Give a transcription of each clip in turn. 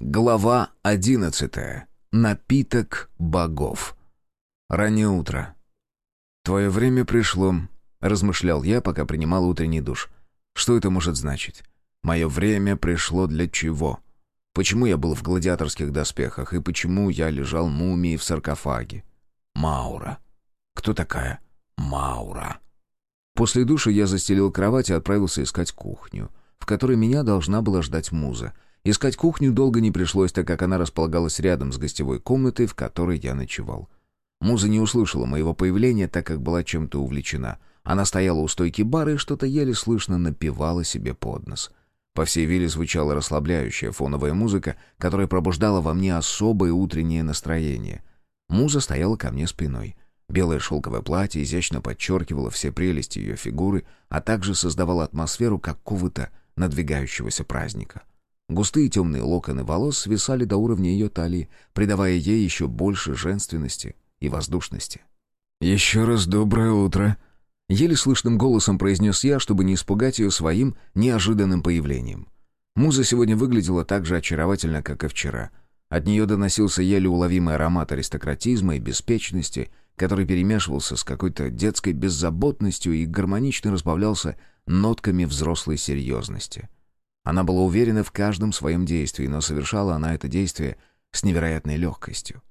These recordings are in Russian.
Глава одиннадцатая. Напиток богов. Раннее утро. «Твое время пришло», — размышлял я, пока принимал утренний душ. «Что это может значить? Мое время пришло для чего? Почему я был в гладиаторских доспехах и почему я лежал мумией в саркофаге? Маура. Кто такая Маура?» После душа я застелил кровать и отправился искать кухню, в которой меня должна была ждать муза — Искать кухню долго не пришлось, так как она располагалась рядом с гостевой комнатой, в которой я ночевал. Муза не услышала моего появления, так как была чем-то увлечена. Она стояла у стойки бара и что-то еле слышно напевала себе под нос. По всей вилле звучала расслабляющая фоновая музыка, которая пробуждала во мне особое утреннее настроение. Муза стояла ко мне спиной. Белое шелковое платье изящно подчеркивало все прелести ее фигуры, а также создавало атмосферу какого-то надвигающегося праздника. Густые темные локоны волос свисали до уровня ее талии, придавая ей еще больше женственности и воздушности. «Еще раз доброе утро!» Еле слышным голосом произнес я, чтобы не испугать ее своим неожиданным появлением. Муза сегодня выглядела так же очаровательно, как и вчера. От нее доносился еле уловимый аромат аристократизма и беспечности, который перемешивался с какой-то детской беззаботностью и гармонично разбавлялся нотками взрослой серьезности. Она была уверена в каждом своем действии, но совершала она это действие с невероятной легкостью.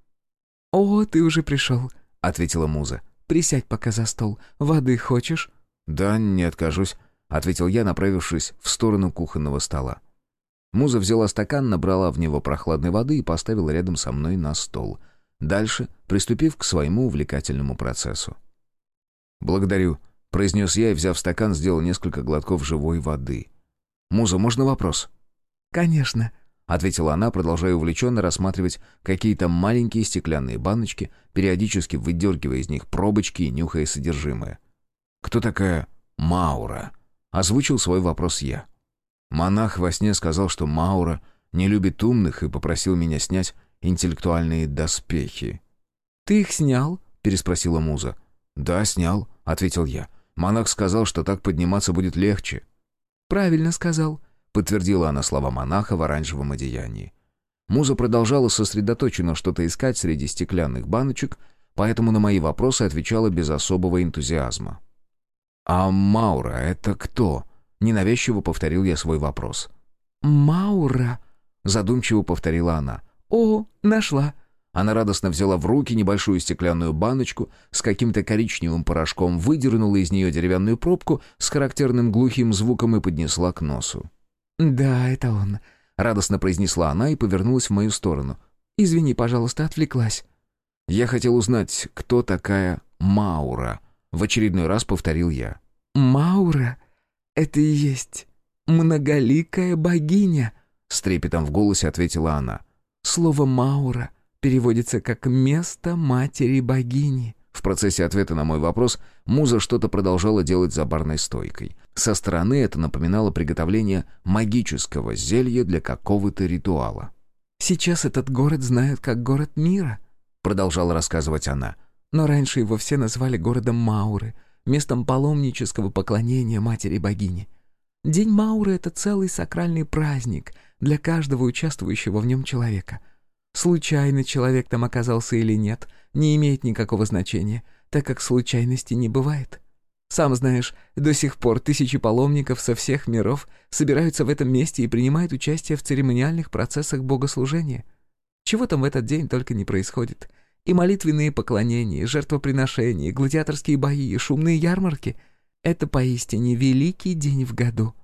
«О, ты уже пришел», — ответила Муза. «Присядь пока за стол. Воды хочешь?» «Да, не откажусь», — ответил я, направившись в сторону кухонного стола. Муза взяла стакан, набрала в него прохладной воды и поставила рядом со мной на стол. Дальше, приступив к своему увлекательному процессу. «Благодарю», — произнес я и, взяв стакан, сделал несколько глотков живой воды — «Муза, можно вопрос?» «Конечно», — ответила она, продолжая увлеченно рассматривать какие-то маленькие стеклянные баночки, периодически выдергивая из них пробочки и нюхая содержимое. «Кто такая Маура?» — озвучил свой вопрос я. Монах во сне сказал, что Маура не любит умных и попросил меня снять интеллектуальные доспехи. «Ты их снял?» — переспросила Муза. «Да, снял», — ответил я. Монах сказал, что так подниматься будет легче. «Правильно сказал», — подтвердила она слова монаха в оранжевом одеянии. Муза продолжала сосредоточенно что-то искать среди стеклянных баночек, поэтому на мои вопросы отвечала без особого энтузиазма. «А Маура — это кто?» — ненавязчиво повторил я свой вопрос. «Маура», — задумчиво повторила она. «О, нашла. Она радостно взяла в руки небольшую стеклянную баночку с каким-то коричневым порошком, выдернула из нее деревянную пробку с характерным глухим звуком и поднесла к носу. «Да, это он», — радостно произнесла она и повернулась в мою сторону. «Извини, пожалуйста, отвлеклась». «Я хотел узнать, кто такая Маура», — в очередной раз повторил я. «Маура? Это и есть многоликая богиня», — с трепетом в голосе ответила она. «Слово «Маура» переводится как «место матери-богини». В процессе ответа на мой вопрос Муза что-то продолжала делать за барной стойкой. Со стороны это напоминало приготовление магического зелья для какого-то ритуала. «Сейчас этот город знают как город мира», — продолжала рассказывать она. «Но раньше его все назвали городом Мауры, местом паломнического поклонения матери-богини. День Мауры — это целый сакральный праздник для каждого участвующего в нем человека — Случайно человек там оказался или нет, не имеет никакого значения, так как случайности не бывает. Сам знаешь, до сих пор тысячи паломников со всех миров собираются в этом месте и принимают участие в церемониальных процессах богослужения. Чего там в этот день только не происходит. И молитвенные поклонения, и жертвоприношения, и гладиаторские бои, и шумные ярмарки — это поистине великий день в году.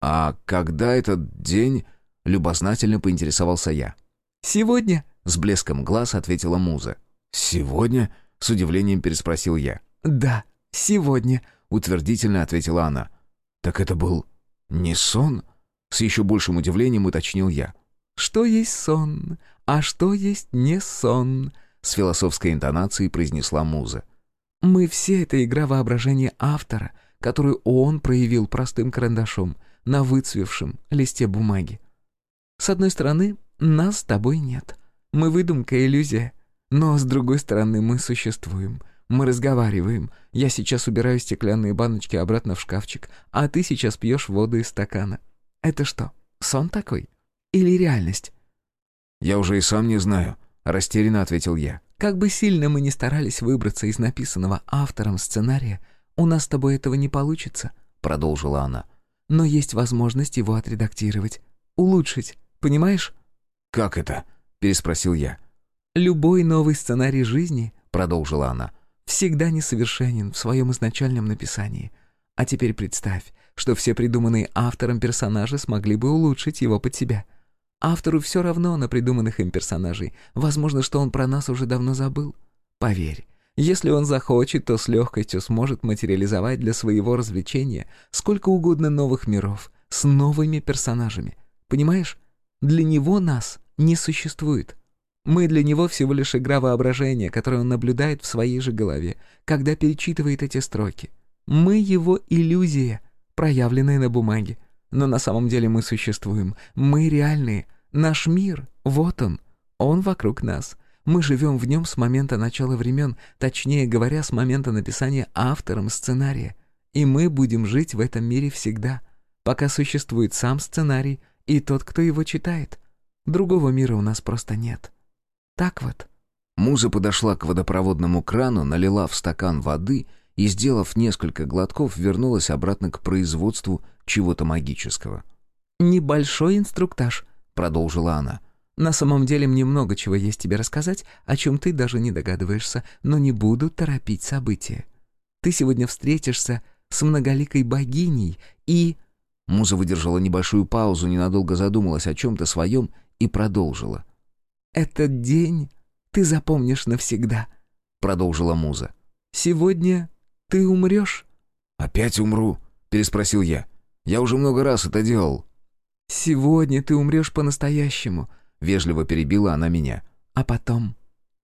«А когда этот день?» — любознательно поинтересовался я. «Сегодня?» — с блеском глаз ответила Муза. «Сегодня?» — с удивлением переспросил я. «Да, сегодня», — утвердительно ответила она. «Так это был не сон?» — с еще большим удивлением уточнил я. «Что есть сон, а что есть не сон?» — с философской интонацией произнесла Муза. «Мы все — это игра воображения автора, которую он проявил простым карандашом на выцвевшем листе бумаги. С одной стороны, нас с тобой нет. Мы выдумка, иллюзия. Но, с другой стороны, мы существуем. Мы разговариваем. Я сейчас убираю стеклянные баночки обратно в шкафчик, а ты сейчас пьешь воду из стакана. Это что, сон такой? Или реальность? «Я уже и сам не знаю», — растерянно ответил я. «Как бы сильно мы ни старались выбраться из написанного автором сценария, у нас с тобой этого не получится», — продолжила она. «Но есть возможность его отредактировать, улучшить, понимаешь?» «Как это?» — переспросил я. «Любой новый сценарий жизни», — продолжила она, — «всегда несовершенен в своем изначальном написании. А теперь представь, что все придуманные автором персонажи смогли бы улучшить его под себя. Автору все равно на придуманных им персонажей. Возможно, что он про нас уже давно забыл. Поверь, если он захочет, то с легкостью сможет материализовать для своего развлечения сколько угодно новых миров с новыми персонажами. Понимаешь? Для него нас не существует. Мы для него всего лишь игра воображения, которую он наблюдает в своей же голове, когда перечитывает эти строки. Мы его иллюзия, проявленная на бумаге. Но на самом деле мы существуем. Мы реальные. Наш мир, вот он. Он вокруг нас. Мы живем в нем с момента начала времен, точнее говоря, с момента написания автором сценария. И мы будем жить в этом мире всегда, пока существует сам сценарий и тот, кто его читает. Другого мира у нас просто нет. Так вот. Муза подошла к водопроводному крану, налила в стакан воды и, сделав несколько глотков, вернулась обратно к производству чего-то магического. «Небольшой инструктаж», — продолжила она. «На самом деле мне много чего есть тебе рассказать, о чем ты даже не догадываешься, но не буду торопить события. Ты сегодня встретишься с многоликой богиней и...» Муза выдержала небольшую паузу, ненадолго задумалась о чем-то своем и продолжила. «Этот день ты запомнишь навсегда», — продолжила Муза. «Сегодня ты умрешь?» «Опять умру?» — переспросил я. «Я уже много раз это делал». «Сегодня ты умрешь по-настоящему», — вежливо перебила она меня. «А потом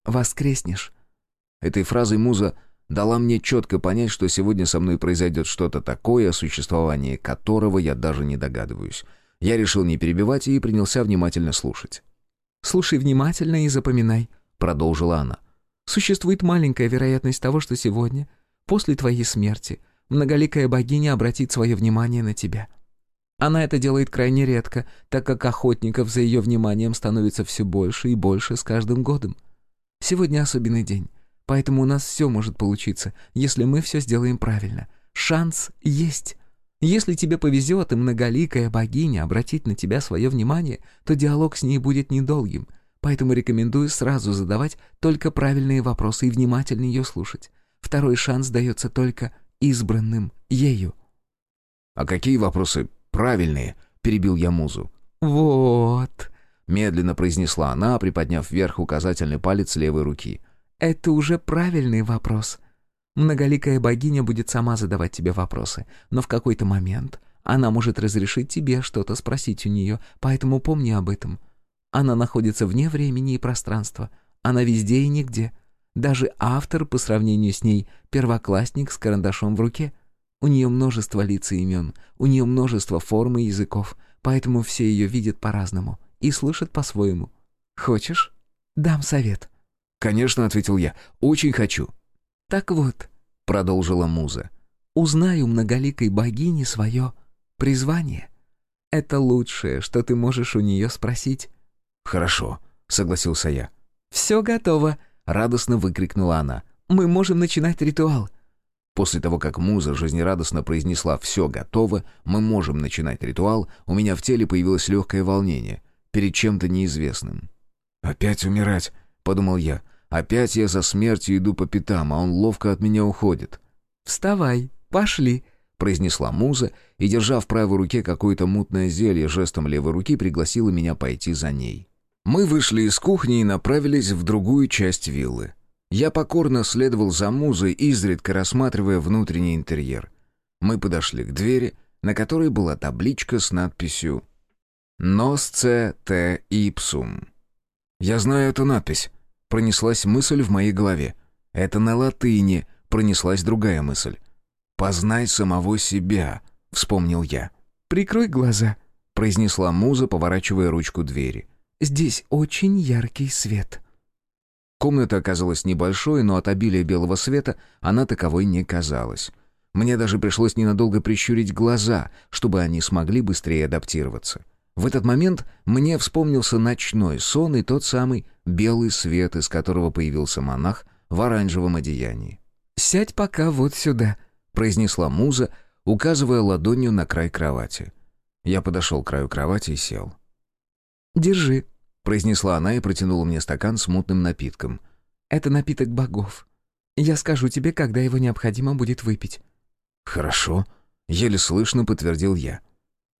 воскреснешь». Этой фразой Муза дала мне четко понять, что сегодня со мной произойдет что-то такое, о существовании которого я даже не догадываюсь. Я решил не перебивать и принялся внимательно слушать. «Слушай внимательно и запоминай», — продолжила она. «Существует маленькая вероятность того, что сегодня, после твоей смерти, многоликая богиня обратит свое внимание на тебя. Она это делает крайне редко, так как охотников за ее вниманием становится все больше и больше с каждым годом. Сегодня особенный день, поэтому у нас все может получиться, если мы все сделаем правильно. Шанс есть». Если тебе повезет, и многоликая богиня обратит на тебя свое внимание, то диалог с ней будет недолгим, поэтому рекомендую сразу задавать только правильные вопросы и внимательно ее слушать. Второй шанс дается только избранным ею». «А какие вопросы правильные?» — перебил я музу. «Вот», — медленно произнесла она, приподняв вверх указательный палец левой руки. «Это уже правильный вопрос». Многоликая богиня будет сама задавать тебе вопросы, но в какой-то момент она может разрешить тебе что-то спросить у нее, поэтому помни об этом. Она находится вне времени и пространства. Она везде и нигде. Даже автор, по сравнению с ней, первоклассник с карандашом в руке. У нее множество лиц и имен, у нее множество форм и языков, поэтому все ее видят по-разному и слышат по-своему. Хочешь? Дам совет. «Конечно», — ответил я, — «очень хочу». «Так вот», — продолжила муза, — «узнай у многоликой богини свое призвание. Это лучшее, что ты можешь у нее спросить». «Хорошо», — согласился я. «Все готово», — радостно выкрикнула она. «Мы можем начинать ритуал». После того, как муза жизнерадостно произнесла «все готово», мы можем начинать ритуал, у меня в теле появилось легкое волнение перед чем-то неизвестным. «Опять умирать», — подумал я. Опять я за смертью иду по пятам, а он ловко от меня уходит. «Вставай, пошли», — произнесла муза и, держа в правой руке какое-то мутное зелье, жестом левой руки пригласила меня пойти за ней. Мы вышли из кухни и направились в другую часть виллы. Я покорно следовал за музой, изредка рассматривая внутренний интерьер. Мы подошли к двери, на которой была табличка с надписью «Носце те ипсум». Я знаю эту надпись. Пронеслась мысль в моей голове. Это на латыни пронеслась другая мысль. «Познай самого себя», — вспомнил я. «Прикрой глаза», — произнесла муза, поворачивая ручку двери. «Здесь очень яркий свет». Комната оказалась небольшой, но от обилия белого света она таковой не казалась. Мне даже пришлось ненадолго прищурить глаза, чтобы они смогли быстрее адаптироваться. В этот момент мне вспомнился ночной сон и тот самый белый свет, из которого появился монах в оранжевом одеянии. «Сядь пока вот сюда», — произнесла муза, указывая ладонью на край кровати. Я подошел к краю кровати и сел. «Держи», — произнесла она и протянула мне стакан с мутным напитком. «Это напиток богов. Я скажу тебе, когда его необходимо будет выпить». «Хорошо», — еле слышно подтвердил я.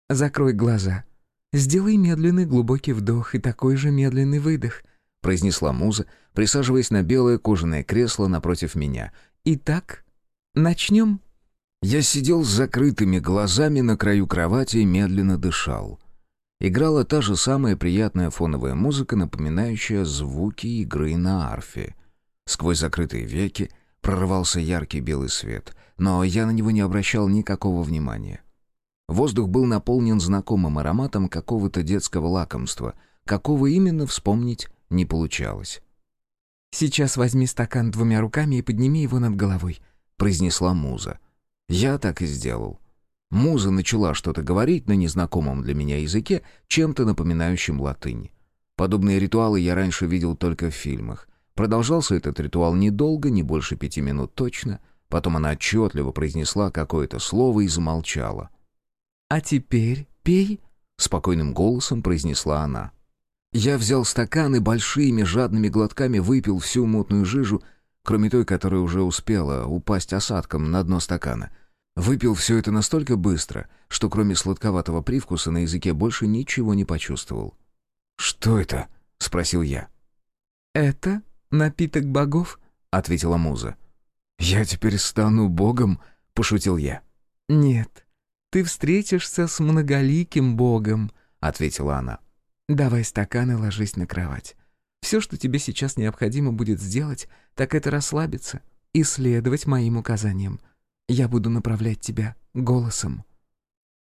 «Закрой глаза. Сделай медленный глубокий вдох и такой же медленный выдох», — произнесла муза, присаживаясь на белое кожаное кресло напротив меня. «Итак, начнем?» Я сидел с закрытыми глазами на краю кровати и медленно дышал. Играла та же самая приятная фоновая музыка, напоминающая звуки игры на арфе. Сквозь закрытые веки прорывался яркий белый свет, но я на него не обращал никакого внимания. Воздух был наполнен знакомым ароматом какого-то детского лакомства, какого именно вспомнить не получалось. «Сейчас возьми стакан двумя руками и подними его над головой», — произнесла муза. Я так и сделал. Муза начала что-то говорить на незнакомом для меня языке, чем-то напоминающем латынь. Подобные ритуалы я раньше видел только в фильмах. Продолжался этот ритуал недолго, не больше пяти минут точно. Потом она отчетливо произнесла какое-то слово и замолчала. «А теперь пей», — спокойным голосом произнесла она. Я взял стакан и большими жадными глотками выпил всю мутную жижу, кроме той, которая уже успела упасть осадком на дно стакана. Выпил все это настолько быстро, что кроме сладковатого привкуса на языке больше ничего не почувствовал. «Что это?» — спросил я. «Это напиток богов», — ответила муза. «Я теперь стану богом?» — пошутил я. «Нет, ты встретишься с многоликим богом», — ответила она. «Давай стакан и ложись на кровать. Все, что тебе сейчас необходимо будет сделать, так это расслабиться и следовать моим указаниям. Я буду направлять тебя голосом».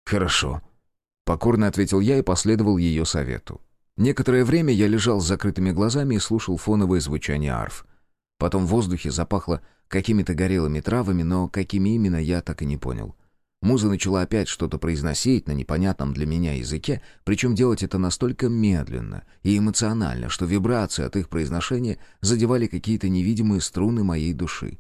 «Хорошо», — покорно ответил я и последовал ее совету. Некоторое время я лежал с закрытыми глазами и слушал фоновое звучание арф. Потом в воздухе запахло какими-то горелыми травами, но какими именно я так и не понял. Муза начала опять что-то произносить на непонятном для меня языке, причем делать это настолько медленно и эмоционально, что вибрации от их произношения задевали какие-то невидимые струны моей души.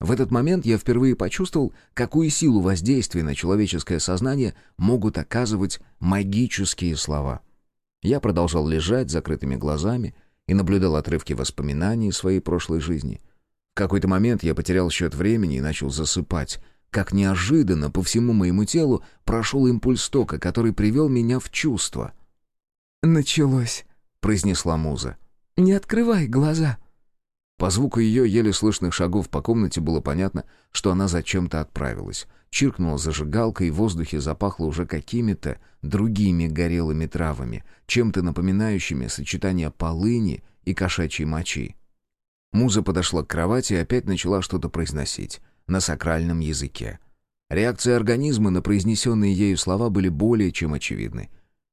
В этот момент я впервые почувствовал, какую силу воздействия на человеческое сознание могут оказывать магические слова. Я продолжал лежать с закрытыми глазами и наблюдал отрывки воспоминаний своей прошлой жизни. В какой-то момент я потерял счет времени и начал засыпать — как неожиданно по всему моему телу прошел импульс тока, который привел меня в чувство. «Началось», — произнесла муза. «Не открывай глаза». По звуку ее еле слышных шагов по комнате было понятно, что она зачем-то отправилась. Чиркнула зажигалкой, и в воздухе запахло уже какими-то другими горелыми травами, чем-то напоминающими сочетание полыни и кошачьей мочи. Муза подошла к кровати и опять начала что-то произносить на сакральном языке. Реакции организма на произнесенные ею слова были более чем очевидны.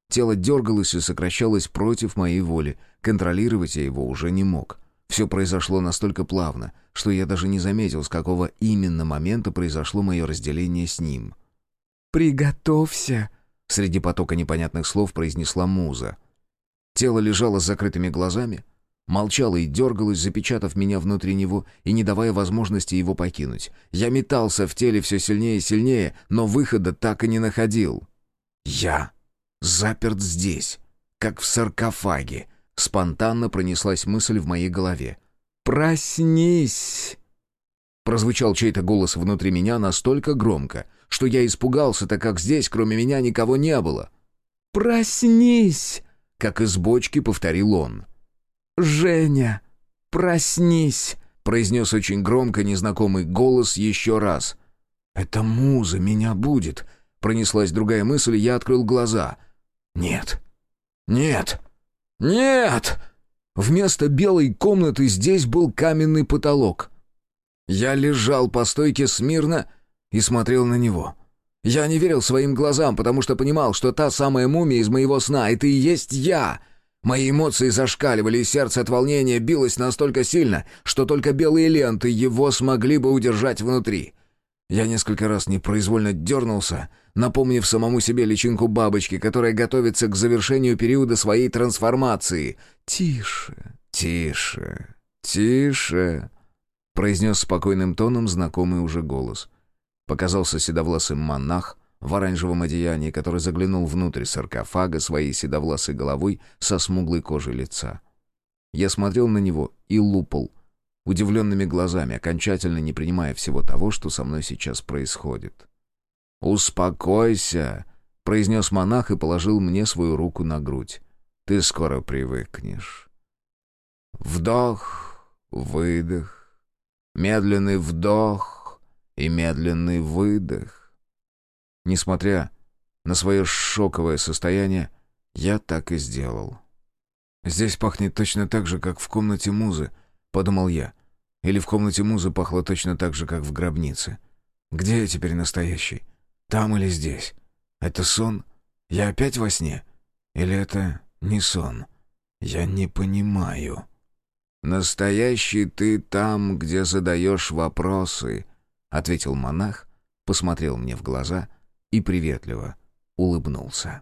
Тело дергалось и сокращалось против моей воли, контролировать я его уже не мог. Все произошло настолько плавно, что я даже не заметил, с какого именно момента произошло мое разделение с ним. «Приготовься!» — среди потока непонятных слов произнесла муза. Тело лежало с закрытыми глазами, Молчала и дергалась, запечатав меня внутри него и не давая возможности его покинуть. Я метался в теле все сильнее и сильнее, но выхода так и не находил. «Я заперт здесь, как в саркофаге», — спонтанно пронеслась мысль в моей голове. «Проснись!» Прозвучал чей-то голос внутри меня настолько громко, что я испугался, так как здесь, кроме меня, никого не было. «Проснись!» — как из бочки повторил он. «Женя, проснись!» — произнес очень громко незнакомый голос еще раз. «Это муза меня будет!» — пронеслась другая мысль, и я открыл глаза. «Нет! Нет! Нет!» Вместо белой комнаты здесь был каменный потолок. Я лежал по стойке смирно и смотрел на него. Я не верил своим глазам, потому что понимал, что та самая мумия из моего сна — это и есть я — Мои эмоции зашкаливали, и сердце от волнения билось настолько сильно, что только белые ленты его смогли бы удержать внутри. Я несколько раз непроизвольно дернулся, напомнив самому себе личинку бабочки, которая готовится к завершению периода своей трансформации. «Тише, тише, тише», — произнес спокойным тоном знакомый уже голос. Показался седовласый монах в оранжевом одеянии, который заглянул внутрь саркофага своей седовласой головой со смуглой кожей лица. Я смотрел на него и лупал, удивленными глазами, окончательно не принимая всего того, что со мной сейчас происходит. «Успокойся», — произнес монах и положил мне свою руку на грудь. «Ты скоро привыкнешь». Вдох, выдох, медленный вдох и медленный выдох. Несмотря на свое шоковое состояние, я так и сделал. «Здесь пахнет точно так же, как в комнате музы», — подумал я. «Или в комнате музы пахло точно так же, как в гробнице. Где я теперь настоящий? Там или здесь? Это сон? Я опять во сне? Или это не сон? Я не понимаю». «Настоящий ты там, где задаешь вопросы», — ответил монах, посмотрел мне в глаза и приветливо улыбнулся.